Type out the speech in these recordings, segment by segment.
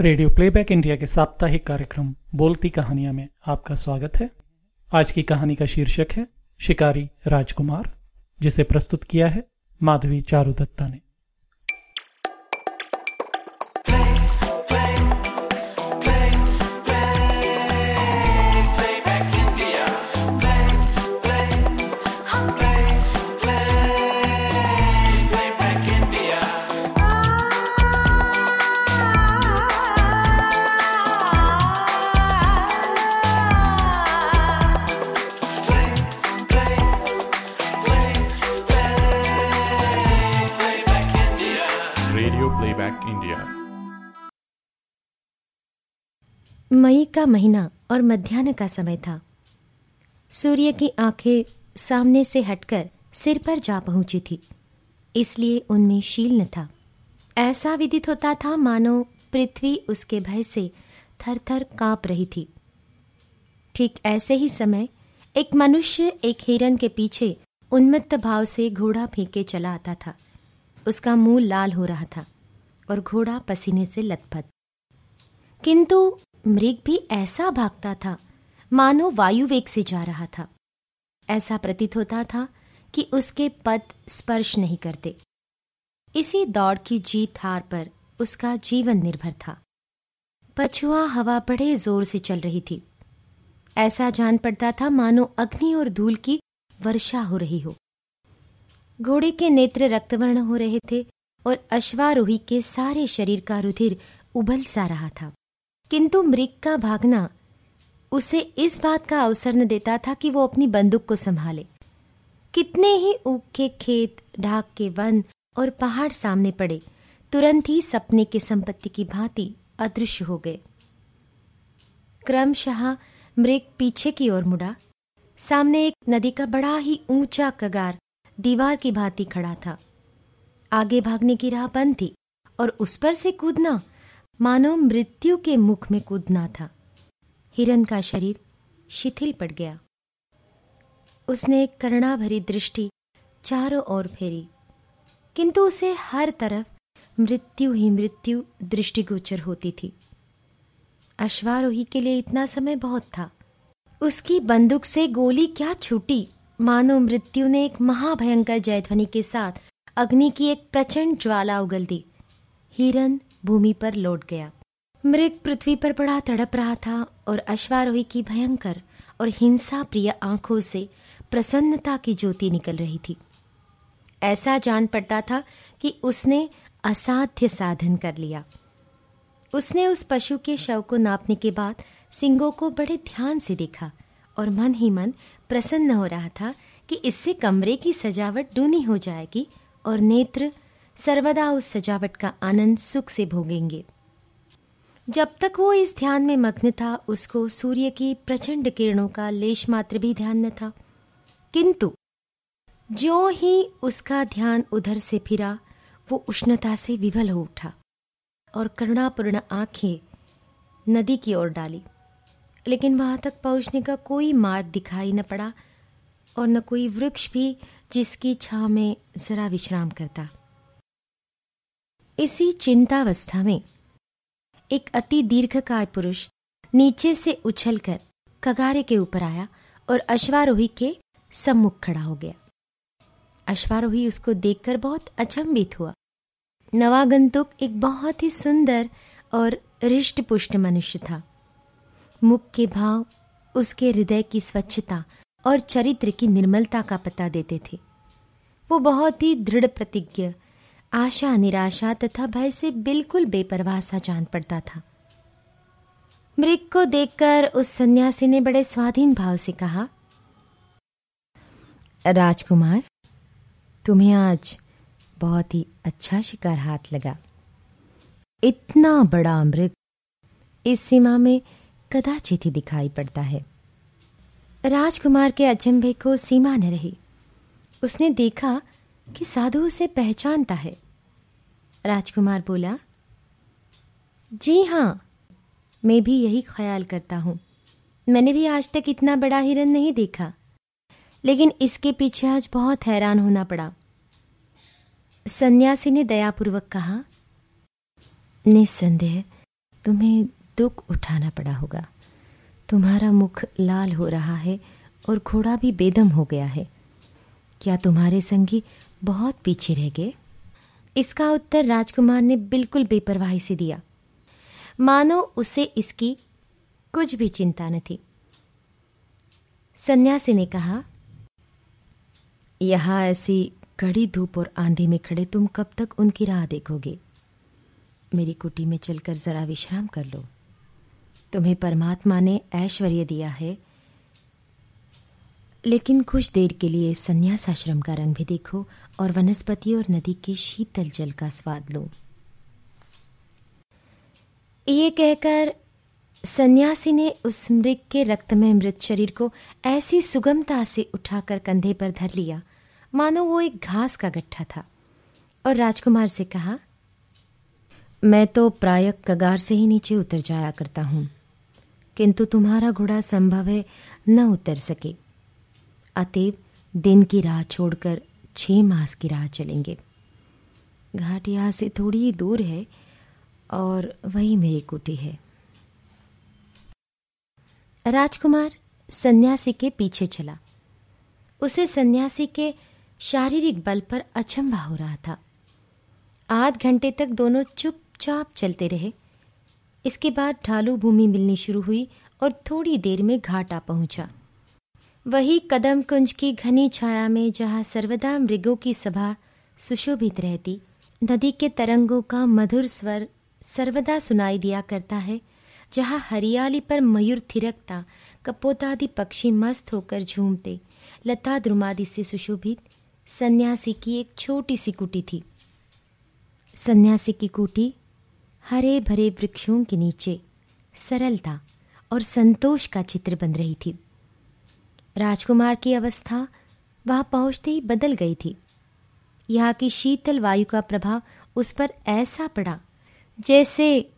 Radio playback India के साप्ताहिक कार्यक्रम बोलती कहानियाँ में आपका स्वागत है। आज की कहानी का शीर्षक है, शिकारी राजकुमार, जिसे प्रस्तुत किया है माधवी चारू दत्ता ने। मई का महीना और मध्यान्ह का समय था। सूर्य की आँखें सामने से हटकर सिर पर जा पहुँची थी, इसलिए उनमें शील न था। ऐसा विदित होता था मानो पृथ्वी उसके भय से थर थर काँप रही थी। ठीक ऐसे ही समय एक मनुष्य एक हिरन के पीछे उन्मत्त भाव से घोड़ा फेंके चला आता था। उसका मुँह लाल हो रहा था और घोड़ा पसीने से लथपथ। किंतु मृग भी ऐसा भागता था, मानो वायु वेग से जा रहा था। ऐसा प्रतीत होता था कि उसके पद स्पर्श नहीं करते। इसी दौड़ की जीत हार पर उसका जीवन निर्भर था। पछुआ हवा बड़े ज़ोर से चल रही थी। ऐसा जान पड़ता था मानो अग्नि और धूल की वर्षा हो रही हो। घोड़े के नेत्र रक्तवर्ण हो रहे थे और अश्वारोही के सारे शरीर का रुधिर उबल सा रहा था। किंतु मृग का भागना उसे इस बात का अवसर न देता था कि वो अपनी बंदूक को संभाले। कितने ही ऊख के खेत ढाक के वन और पहाड़ सामने पड़े, तुरंत ही सपने के संपत्ति की भांति अदृश्य हो गए। क्रमशः मृग पीछे की ओर मुड़ा। सामने एक नदी का बड़ा ही ऊँचा कगार दीवार की भांति खड़ा था। आगे भागने की राह बंद थी और उस पर से कूदना मानो मृत्यु के मुख में कूदना था। हिरन का शरीर शिथिल पड़ गया। उसने करुणा भरी दृष्टि चारों ओर फेरी। किंतु उसे हर तरफ़ मृत्यु ही मृत्यु दृष्टिगोचर होती थी। अश्वारोही के लिए इतना समय बहुत था। उसकी बंदूक से गोली क्या छूटी? मानो मृत्यु ने एक महाभयंकर जयध्वनि के साथ अग्नि की एक प्रचंड ज्वाला उगल दी। हिरन भूमि पर लौट गया। मृग पृथ्वी पर बड़ा तड़प रहा था और अश्वारोही की भयंकर और हिंसा प्रिय आँखों से प्रसन्नता की ज्योति निकल रही थी। ऐसा जान पड़ता था कि उसने असाध्य साधन कर लिया। उसने उस पशु के शव को नापने के बाद सिंगों को बड़े ध्यान से देखा और मन ही मन प्रसन्न हो रहा था कि इससे कमरे की सजावट डूनी हो जाएगी और नेत्र सर्वदा उस सजावट का आनंद सुख से भोगेंगे। जब तक वो इस ध्यान में मग्न था, उसको सूर्य की प्रचंड किरणों का लेश मात्र भी ध्यान न था। किंतु जो ही उसका ध्यान उधर से फिरा, वो उष्णता से विवल हो उठा और करुणापूर्ण आँखें नदी की ओर डाली। लेकिन वहाँ तक पहुँचने का कोई मार्ग दिखाई न पड़ा और न कोई वृक्ष भी जिसकी छां में जरा विश्राम करता। इसी चिंतावस्था में, एक अति दीर्घकाय पुरुष नीचे से उछलकर कगारे के ऊपर आया और अश्वारोही के सम्मुख खड़ा हो गया। अश्वारोही उसको देखकर बहुत अचंभित हुआ। नवागंतुक एक बहुत ही सुंदर और रिष्ट पुष्ट मनुष्य था। मुख के भाव उसके हृदय की स्वच्छता और चरित्र की निर्मलता का पता देते थे। वो बहुत ही दृढ़ प्रतिज्ञ आशा, निराशा तथा भय से बिल्कुल बेपरवाह सा जान पड़ता था। मृग को देखकर उस सन्यासी ने बड़े स्वाधीन भाव से कहा, राजकुमार, तुम्हें आज बहुत ही अच्छा शिकार हाथ लगा। इतना बड़ा मृग इस सीमा में कदाचित ही दिखाई पड़ता है। राजकुमार के अचंभे को सीमा न रही। उसने देखा कि साधु उसे पहचानता है। राजकुमार बोला, जी हाँ मैं भी यही ख्याल करता हूँ। मैंने भी आज तक इतना बड़ा हिरन नहीं देखा, लेकिन इसके पीछे आज बहुत हैरान होना पड़ा। सन्यासी ने दयापूर्वक कहा, निस्संदेह, तुम्हें दुख उठाना पड़ा होगा। तुम्हारा मुख लाल हो रहा है और घोड़ा भी बेदम हो गया है। क्या तुम्हारे संगी बहुत पीछे रह गए। इसका उत्तर राजकुमार ने बिल्कुल बेपरवाही से दिया। मानो उसे इसकी कुछ भी चिंता न थी। सन्यासी ने कहा, यहाँ ऐसी कड़ी धूप और आंधी में खड़े तुम कब तक उनकी राह देखोगे? मेरी कुटी में चलकर जरा विश्राम कर लो। तुम्हें परमात्मा ने ऐश्वर्य दिया है लेकिन कुछ देर के लिए संन्यास आश्रम का रंग भी देखो और वनस्पति और नदी के शीतल जल का स्वाद लो। ये कहकर सन्यासी ने उस मृग के रक्त में मृत शरीर को ऐसी सुगमता से उठाकर कंधे पर धर लिया। मानो वो एक घास का गट्ठा था। और राजकुमार से कहा, मैं तो प्राय कगार से ही नीचे उतर जाया करता हूँ, किंतु तुम्हारा घोड़ा संभव है न उतर सके। अतएव दिन की राह छोड़कर छह मास की राह चलेंगे। घाट यहाँ से थोड़ी ही दूर है और वही मेरी कुटी है। राजकुमार सन्यासी के पीछे चला। उसे सन्यासी के शारीरिक बल पर अचंभा हो रहा था। आध घंटे तक दोनों चुपचाप चलते रहे। इसके बाद ढालू भूमि मिलनी शुरू हुई और थोड़ी देर में घाट पहुँचा। वही कदम कुंज की घनी छाया में जहाँ सर्वदा मृगों की सभा सुशोभित रहती, नदी के तरंगों का मधुर स्वर सर्वदा सुनाई दिया करता है, जहाँ हरियाली पर मयूर थिरकता, कपोतादि पक्षी मस्त होकर झूमते, लता द्रुमादि से सुशोभित, सन्यासी की एक छोटी सी कुटी थी। सन्यासी की कुटी हरे भरे वृक्षों के नीचे, सरलता और संतोष का चित्र बन रही थी। राजकुमार की अवस्था वहाँ पहुँचते ही बदल गई थी। यहाँ की शीतल वायु का प्रभाव उस पर ऐसा पड़ा जैसे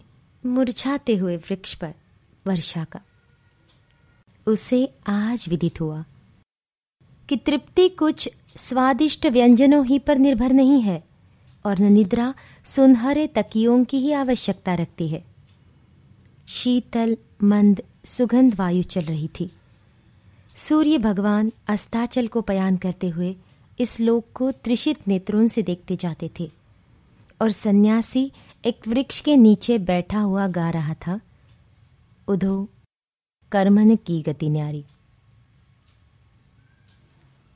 मुरझाते हुए वृक्ष पर वर्षा का। उसे आज विदित हुआ कि तृप्ति कुछ स्वादिष्ट व्यंजनों ही पर निर्भर नहीं है और न निद्रा सुनहरे तकियों की ही आवश्यकता रखती है। शीतल, मंद, सुगंध वायु चल रही थी। सूर्य भगवान अस्ताचल को पयान करते हुए इस लोक को त्रिषित नेत्रों से देखते जाते थे। और सन्यासी एक वृक्ष के नीचे बैठा हुआ गा रहा था। उधो, कर्मन की गति न्यारी।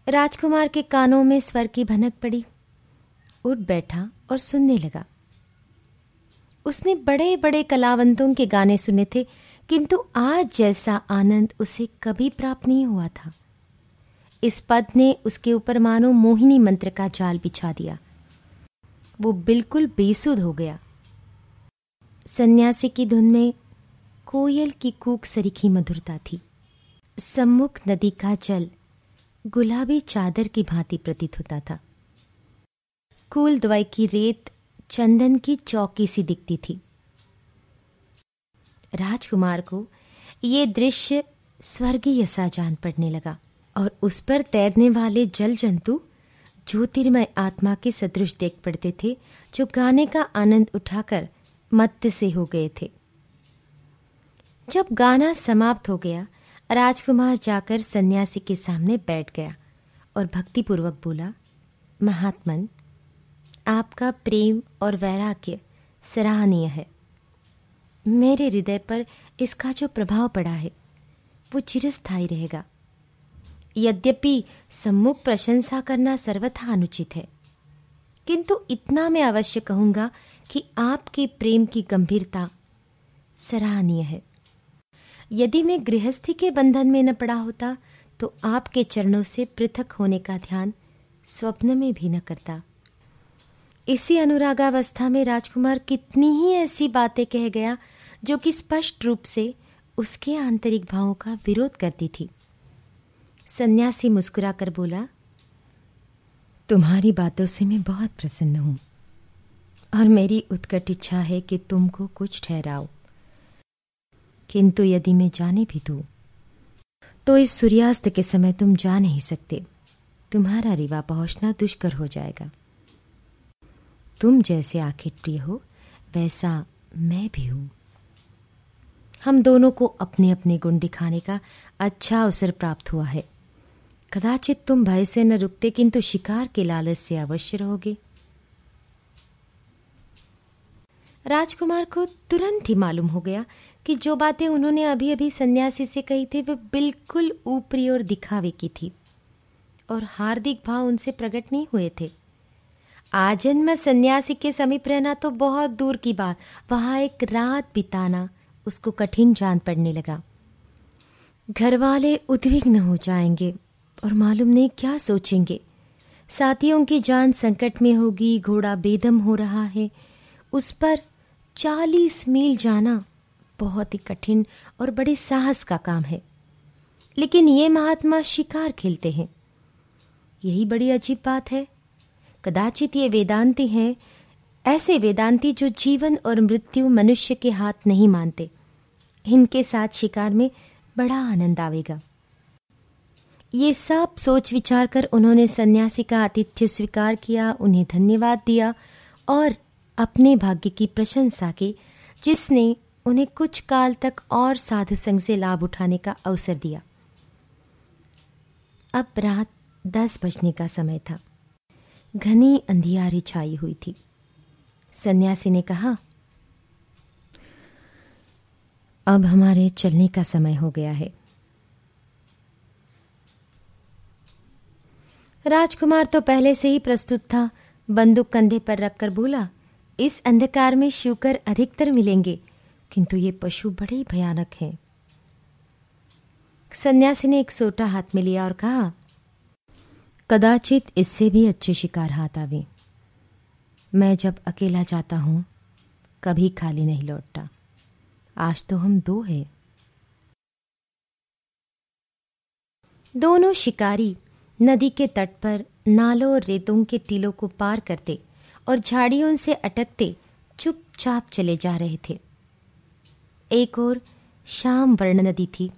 राजकुमार के कानों में स्वर की भनक पड़ी। उठ बैठा और सुनने लगा। उसने बड़े बड़े कलावंतों के गाने सुने थे किंतु आज जैसा आनंद उसे कभी प्राप्त नहीं हुआ था। इस पद ने उसके ऊपर मानो मोहिनी मंत्र का जाल बिछा दिया। वो बिल्कुल बेसुध हो गया। सन्यासी की धुन में कोयल की कूक सरीखी मधुरता थी। सम्मुख नदी का जल गुलाबी चादर की भांति प्रतीत होता था। कूल दवाई की रेत चंदन की चौकी सी दिखती थी। राजकुमार को ये दृश्य स्वर्गीय सा जान पड़ने लगा और उस पर तैरने वाले जल जंतु ज्योतिर्मय आत्मा के सदृश देख पड़ते थे, जो गाने का आनंद उठाकर मत्त से हो गए थे। जब गाना समाप्त हो गया, राजकुमार जाकर सन्यासी के सामने बैठ गया और भक्तिपूर्वक बोला, महात्मन, आपका प्रेम और वैराग्य सराहनीय है। मेरे हृदय पर इसका जो प्रभाव पड़ा है, वो चिरस्थायी रहेगा। यद्यपि सम्मुख प्रशंसा करना सर्वथा अनुचित है, किंतु इतना मैं अवश्य कहूँगा कि आपके प्रेम की गंभीरता सराहनीय है। यदि मैं गृहस्थी के बंधन में न पड़ा होता तो आपके चरणों से पृथक होने का ध्यान स्वप्न में भी न करता। इसी अनुरागावस्था में राजकुमार कितनी ही ऐसी बातें कह गया जो कि स्पष्ट रूप से उसके आंतरिक भावों का विरोध करती थी। सन्यासी मुस्कुराकर बोला, तुम्हारी बातों से मैं बहुत प्रसन्न हूँ और मेरी उत्कट इच्छा है कि तुमको कुछ ठहराओ। किंतु यदि मैं जाने भी दू तो इस सूर्यास्त के समय तुम जा नहीं सकते। तुम्हारा रिवा पहुँचना दुष्कर हो जाएगा। तुम जैसे आखिर प्रिय हो, वैसा मैं भी हूँ। हम दोनों को अपने अपने गुण दिखाने का अच्छा अवसर प्राप्त हुआ है। कदाचित तुम भय से न रुकते, किंतु शिकार के लालच से अवश्य रहोगे। राजकुमार को तुरंत ही मालूम हो गया कि जो बातें उन्होंने अभी अभी सन्यासी से कही थी, वे बिल्कुल ऊपरी और दिखावे की थी, और हार्दिक भाव उनसे प्रकट नहीं हुए थे। आजन्म सन्यासी के समीप रहना तो बहुत दूर की बात, वहाँ एक रात बिताना उसको कठिन जान पड़ने लगा। घर वाले उद्विग्न हो जाएँगे और मालूम नहीं क्या सोचेंगे। साथियों की जान संकट में होगी, घोड़ा बेदम हो रहा है। उस पर चालीस मील जाना बहुत ही कठिन और बड़े साहस का काम है। लेकिन ये महात्मा शिकार खेलते हैं। यही बड़ी अजीब बात है। कदाचित ये वेदांती हैं, ऐसे वेदांती जो जीवन और मृत्यु मनुष्य के हाथ नहीं मानते। इनके साथ शिकार में बड़ा आनंद आवेगा। ये सब सोच विचार कर उन्होंने सन्यासी का आतिथ्य स्वीकार किया, उन्हें धन्यवाद दिया और अपने भाग्य की प्रशंसा की, जिसने उन्हें कुछ काल तक और साधु संघ से लाभ उठाने का अवसर दिया। अब रात दस बजने का समय था। घनी अंधियारी छाई हुई थी। सन्यासी ने कहा अब हमारे चलने का समय हो गया है। राजकुमार तो पहले से ही प्रस्तुत था। बंदूक कंधे पर रखकर बोला, इस अंधकार में शुकर अधिकतर मिलेंगे, किंतु ये पशु बड़े भयानक हैं। सन्यासी ने एक सोटा हाथ में लिया और कहा, कदाचित इससे भी अच्छे शिकार हाथ आवे। मैं जब अकेला जाता हूँ, कभी खाली नहीं लौटता। आज तो हम दो हैं। दोनों शिकारी नदी के तट पर नालों और रेतों के टीलों को पार करते और झाड़ियों से अटकते चुपचाप चले जा रहे थे। एक और शाम वर्ण नदी थी,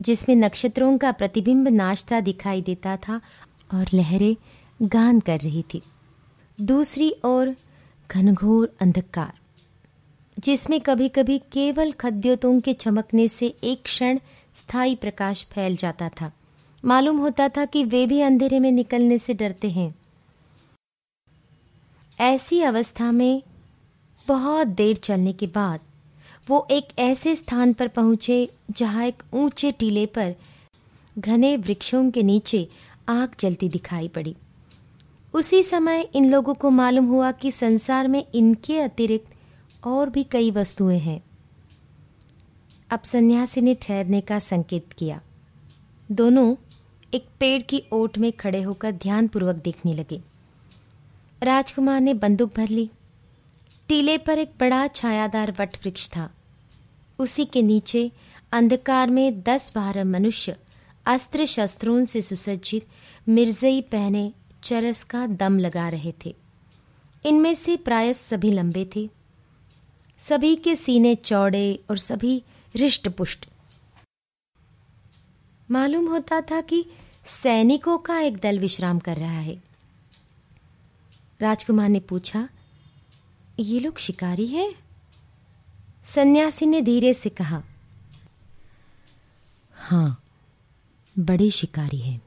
जिसमें नक्षत्रों का प्रतिबिंब नाचता दिखाई देता था और लहरें गान कर रही थी। दूसरी ओर घनघोर अंधकार। जिसमें कभी कभी केवल खद्योतों के चमकने से एक क्षण स्थायी प्रकाश फैल जाता था। मालूम होता था कि वे भी अंधेरे में निकलने से डरते हैं। ऐसी अवस्था में बहुत देर चलने के बाद वो एक ऐसे स्थान पर पहुँचे जहाँ एक ऊँचे टीले पर घने वृक्षों के नीचे आग जलती दिखाई पड़ी। उसी समय इन लोगों को मालूम हुआ कि संसार में इनके अतिरिक्त और भी कई वस्तुएँ हैं। अब सन्यासी ने ठहरने का संकेत किया। दोनों एक पेड़ की ओट में खड़े होकर ध्यानपूर्वक देखने लगे। राजकुमार ने बंदूक भर ली। टीले पर एक बड़ा छायादार वट वृक्ष था। उसी के नीचे अंधकार में दस बारह मनुष्य अस्त्र शस्त्रों से सुसज्जित मिर्जई पहने चरस का दम लगा रहे थे। इनमें से प्राय सभी लंबे थे। सभी के सीने चौड़े और सभी रिष्ट पुष्ट मालूम होता था कि सैनिकों का एक दल विश्राम कर रहा है। राजकुमार ने पूछा, ये लोग शिकारी हैं? सन्यासी ने धीरे से कहा, हाँ, बड़े शिकारी हैं।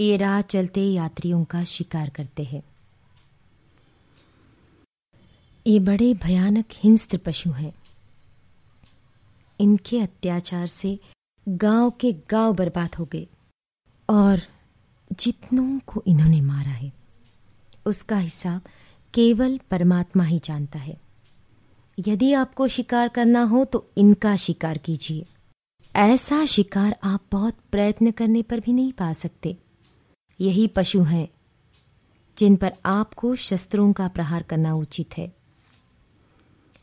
ये राह चलते यात्रियों का शिकार करते हैं। ये बड़े भयानक हिंस्त्र पशु हैं। इनके अत्याचार से गाँव के गाँव बर्बाद हो गए और जितनों को इन्होंने मारा है, उसका हिसाब केवल परमात्मा ही जानता है। यदि आपको शिकार करना हो तो इनका शिकार कीजिए। ऐसा शिकार आप बहुत प्रयत्न करने पर भी नहीं पा सकते। यही पशु हैं, जिन पर आपको शस्त्रों का प्रहार करना उचित है।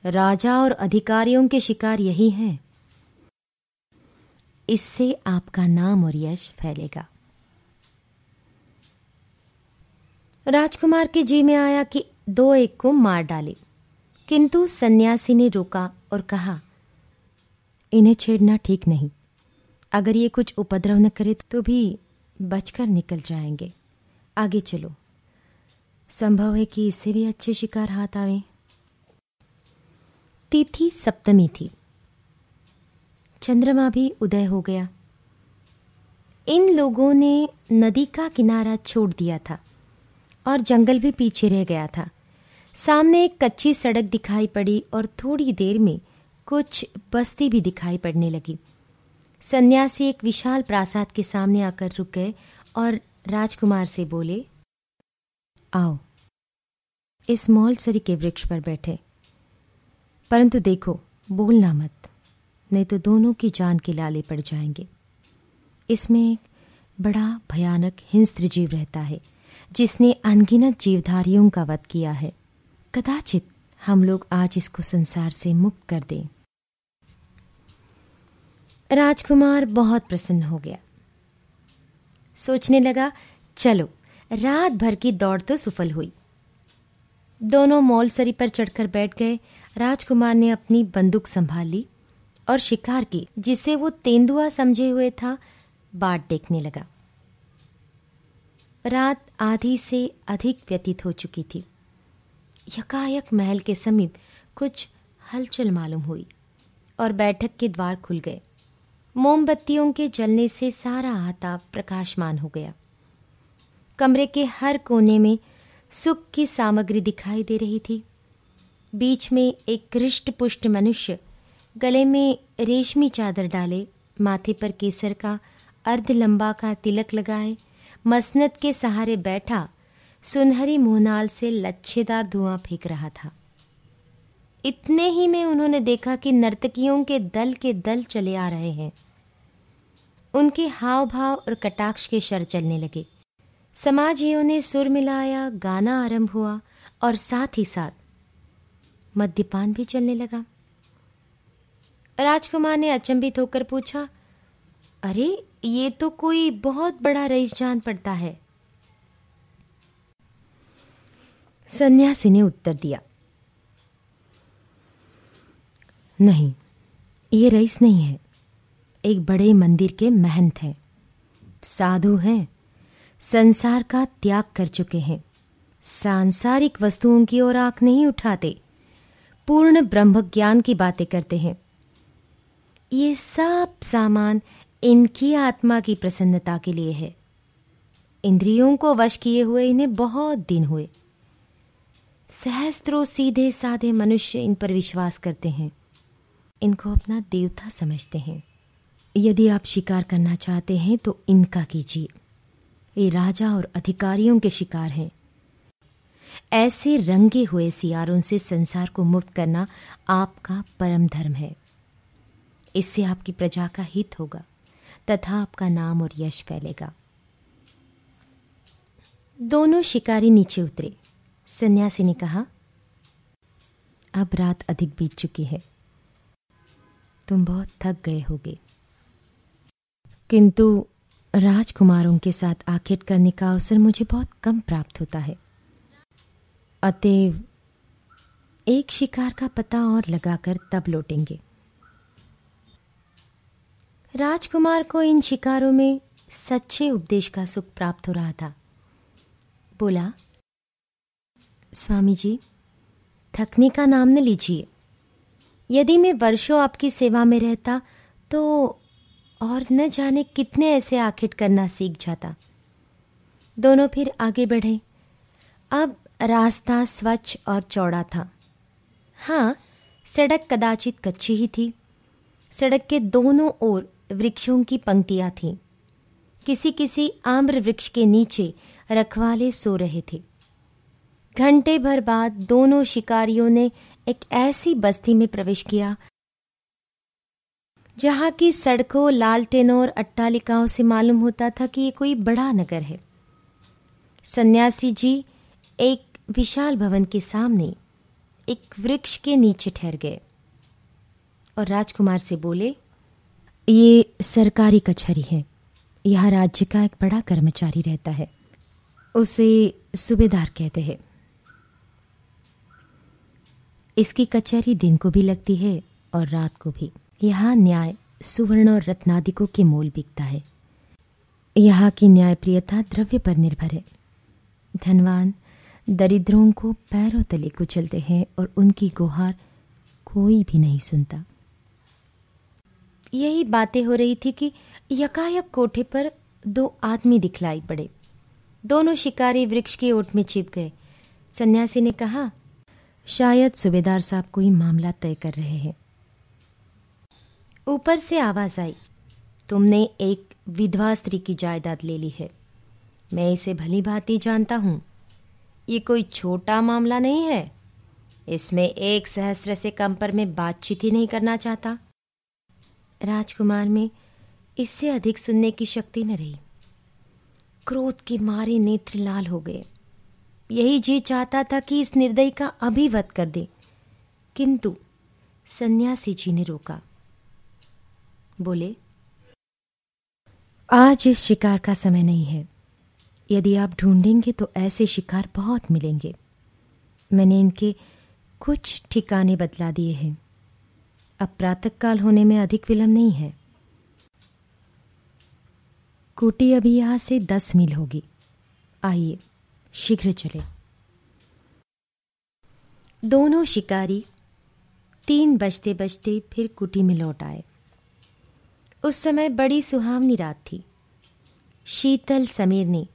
राजा और अधिकारियों के शिकार यही हैं। इससे आपका नाम और यश फैलेगा। राजकुमार के जी में आया कि दो एक को मार डाले। किंतु सन्यासी ने रोका और कहा, इन्हें छेड़ना ठीक नहीं। अगर ये कुछ उपद्रव न करे तो भी बचकर निकल जाएँगे। आगे चलो। संभव है कि इससे भी अच्छे शिकार हाथ आवे। तिथि सप्तमी थी। चंद्रमा भी उदय हो गया। इन लोगों ने नदी का किनारा छोड़ दिया था और जंगल भी पीछे रह गया था। सामने एक कच्ची सड़क दिखाई पड़ी और थोड़ी देर में कुछ बस्ती भी दिखाई पड़ने लगी। सन्यासी एक विशाल प्रासाद के सामने आकर रुक गए और राजकुमार से बोले, आओ, इस मौलसरी के वृक्ष पर बैठे। परंतु देखो, बोलना मत, नहीं तो दोनों की जान के लाले पड़ जाएँगे। इसमें एक बड़ा भयानक हिंस्त्र जीव रहता है, जिसने अनगिनत जीवधारियों का वध किया है। कदाचित हम लोग आज इसको संसार से मुक्त कर दें। राजकुमार बहुत प्रसन्न हो गया। सोचने लगा, चलो, रात भर की दौड़ तो सफल हुई। दोनों मौलसरी पर चढ़कर बैठ गए राजकुमार ने अपनी बंदूक संभाल और शिकार की, जिसे वो तेंदुआ समझे हुए था बाट देखने लगा। रात आधी से अधिक व्यतीत हो चुकी थी। यकायक महल के समीप कुछ हलचल मालूम हुई और बैठक के द्वार खुल गए। मोमबत्तियों के जलने से सारा आता प्रकाशमान हो गया। कमरे के हर कोने में सुख की सामग्री दिखाई दे रही थी। बीच में एक हृष्ट पुष्ट मनुष्य गले में रेशमी चादर डाले, माथे पर केसर का अर्ध लंबा का तिलक लगाए मसनत के सहारे बैठा, सुनहरी मुहनाल से लच्छेदार धुआँ फेंक रहा था। इतने ही में उन्होंने देखा कि नर्तकियों के दल के दल चले आ रहे हैं। उनके हाव भाव और कटाक्ष के शर चलने लगे। समाज समाजियों ने सुर मिलाया, गाना आरंभ हुआ और साथ ही साथ मद्यपान भी चलने लगा। राजकुमार ने अचंभित होकर पूछा, अरे, ये तो कोई बहुत बड़ा रईस जान पड़ता है। सन्यासी ने उत्तर दिया, नहीं, ये रईस नहीं है। एक बड़े मंदिर के महंत हैं। साधु हैं। संसार का त्याग कर चुके हैं। सांसारिक वस्तुओं की ओर आँख नहीं उठाते। पूर्ण ब्रह्म ज्ञान की बातें करते हैं। ये सब सामान इनकी आत्मा की प्रसन्नता के लिए है। इंद्रियों को वश किए हुए इन्हें बहुत दिन हुए। सहस्त्रों सीधे साधे मनुष्य इन पर विश्वास करते हैं। इनको अपना देवता समझते हैं। यदि आप शिकार करना चाहते हैं तो इनका कीजिए। ये राजा और अधिकारियों के शिकार हैं। ऐसे रंगे हुए सियारों से संसार को मुक्त करना आपका परम धर्म है। इससे आपकी प्रजा का हित होगा, तथा आपका नाम और यश फैलेगा। दोनों शिकारी नीचे उतरे। सन्यासी ने कहा, अब रात अधिक बीत चुकी है। तुम बहुत थक गए होगे। किंतु राजकुमारों के साथ आखेट करने का अवसर मुझे बहुत कम प्राप्त होता है। अतएव एक शिकार का पता और लगाकर तब लौटेंगे। राजकुमार को इन शिकारों में सच्चे उपदेश का सुख प्राप्त हो रहा था। बोला, स्वामी जी, थकने का नाम न लीजिए। यदि मैं वर्षों आपकी सेवा में रहता तो और न जाने कितने ऐसे आखिट करना सीख जाता। दोनों फिर आगे बढ़े। अब रास्ता स्वच्छ और चौड़ा था। हाँ सड़क कदाचित कच्ची ही थी। सड़क के दोनों ओर वृक्षों की पंक्तियाँ थीं। किसी किसी आम्र वृक्ष के नीचे रखवाले सो रहे थे। घंटे भर बाद दोनों शिकारियों ने एक ऐसी बस्ती में प्रवेश किया, जहाँ की सड़कों, लालटेनों और अट्टालिकाओं से मालूम होता था कि ये कोई बड़ा नगर है। सन्यासी जी एक विशाल भवन के सामने एक वृक्ष के नीचे ठहर गए और राजकुमार से बोले, ये सरकारी कचहरी है। यहाँ राज्य का एक बड़ा कर्मचारी रहता है। उसे सूबेदार कहते हैं। इसकी कचहरी दिन को भी लगती है और रात को भी। यहाँ न्याय, सुवर्ण और रत्नादिकों के मोल बिकता है। यहाँ की न्यायप्रियता द्रव्य पर निर्भर है। धनवान दरिद्रों को पैरों तले कुचलते हैं और उनकी गुहार कोई भी नहीं सुनता। यही बातें हो रही थी कि यकायक कोठे पर दो आदमी दिखलाई पड़े। दोनों शिकारी वृक्ष की ओट में छिप गए। सन्यासी ने कहा, शायद सूबेदार साहब कोई मामला तय कर रहे हैं। ऊपर से आवाज़ आई, तुमने एक विधवा स्त्री की जायदाद ले ली है। मैं इसे भली भांति जानता हूँ। ये कोई छोटा मामला नहीं है। इसमें एक सहस्त्र से कम पर मैं बातचीत ही नहीं करना चाहता। राजकुमार में इससे अधिक सुनने की शक्ति न रही। क्रोध के मारे नेत्र लाल हो गए। यही जी चाहता था कि इस निर्दयी का अभिवत कर दे। किंतु सन्यासी जी ने रोका। बोले, आज इस शिकार का समय नहीं है। यदि आप ढूंढेंगे तो ऐसे शिकार बहुत मिलेंगे। मैंने इनके कुछ ठिकाने बदला दिए हैं। अब प्रातःकाल होने में अधिक विलंब नहीं है। कुटी अभी यहाँ से दस मील होगी। आइए, शीघ्र चले। दोनों शिकारी तीन बजते बजते फिर कुटी में लौट आए। उस समय बड़ी सुहावनी रात थी। शीतल समीर ने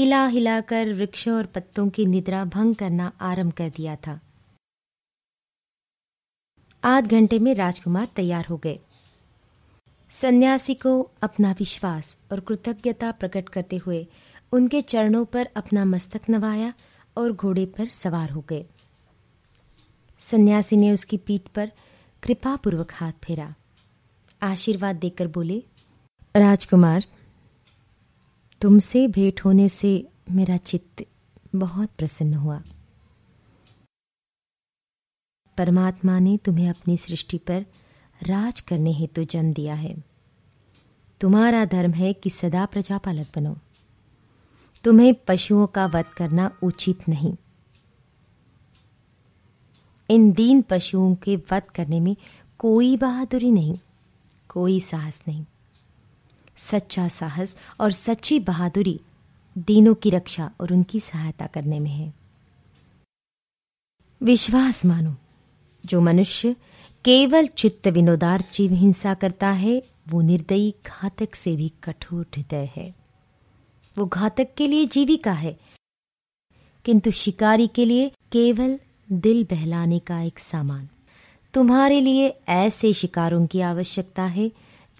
हिला हिलाकर वृक्षों और पत्तों की निद्रा भंग करना आरंभ कर दिया था। आध घंटे में राजकुमार तैयार हो गए। सन्यासी को अपना विश्वास और कृतज्ञता प्रकट करते हुए उनके चरणों पर अपना मस्तक नवाया और घोड़े पर सवार हो गए। सन्यासी ने उसकी पीठ पर कृपापूर्वक हाथ फेरा। आशीर्वाद देकर बोले, राजकुमार तुमसे भेंट होने से मेरा चित्त बहुत प्रसन्न हुआ। परमात्मा ने तुम्हें अपनी सृष्टि पर राज करने हेतु तो जन्म दिया है। तुम्हारा धर्म है कि सदा प्रजापालक बनो। तुम्हें पशुओं का वध करना उचित नहीं। इन दीन पशुओं के वध करने में कोई बहादुरी नहीं, कोई साहस नहीं। सच्चा साहस और सच्ची बहादुरी दीनों की रक्षा और उनकी सहायता करने में है। विश्वास मानो, जो मनुष्य केवल चित्त विनोदार जीव हिंसा करता है, वो निर्दयी घातक से भी कठोर हृदय है। वो घातक के लिए जीविका है, किंतु शिकारी के लिए केवल दिल बहलाने का एक सामान। तुम्हारे लिए ऐसे शिकारों की आवश्यकता है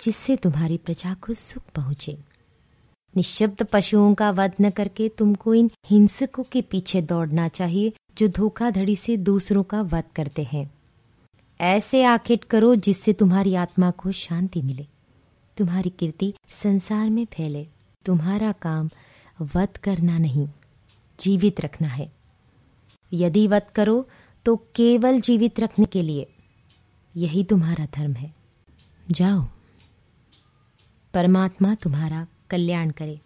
जिससे तुम्हारी प्रजा को सुख पहुँचे। निशब्द पशुओं का वध न करके तुमको इन हिंसकों के पीछे दौड़ना चाहिए, जो धोखाधड़ी से दूसरों का वध करते हैं। ऐसे आखेट करो जिससे तुम्हारी आत्मा को शांति मिले। तुम्हारी कीर्ति संसार में फैले। तुम्हारा काम वध करना नहीं, जीवित रखना है। यदि वध करो तो केवल जीवित रखने के लिए। यही तुम्हारा धर्म है। जाओ। परमात्मा तुम्हारा कल्याण करे।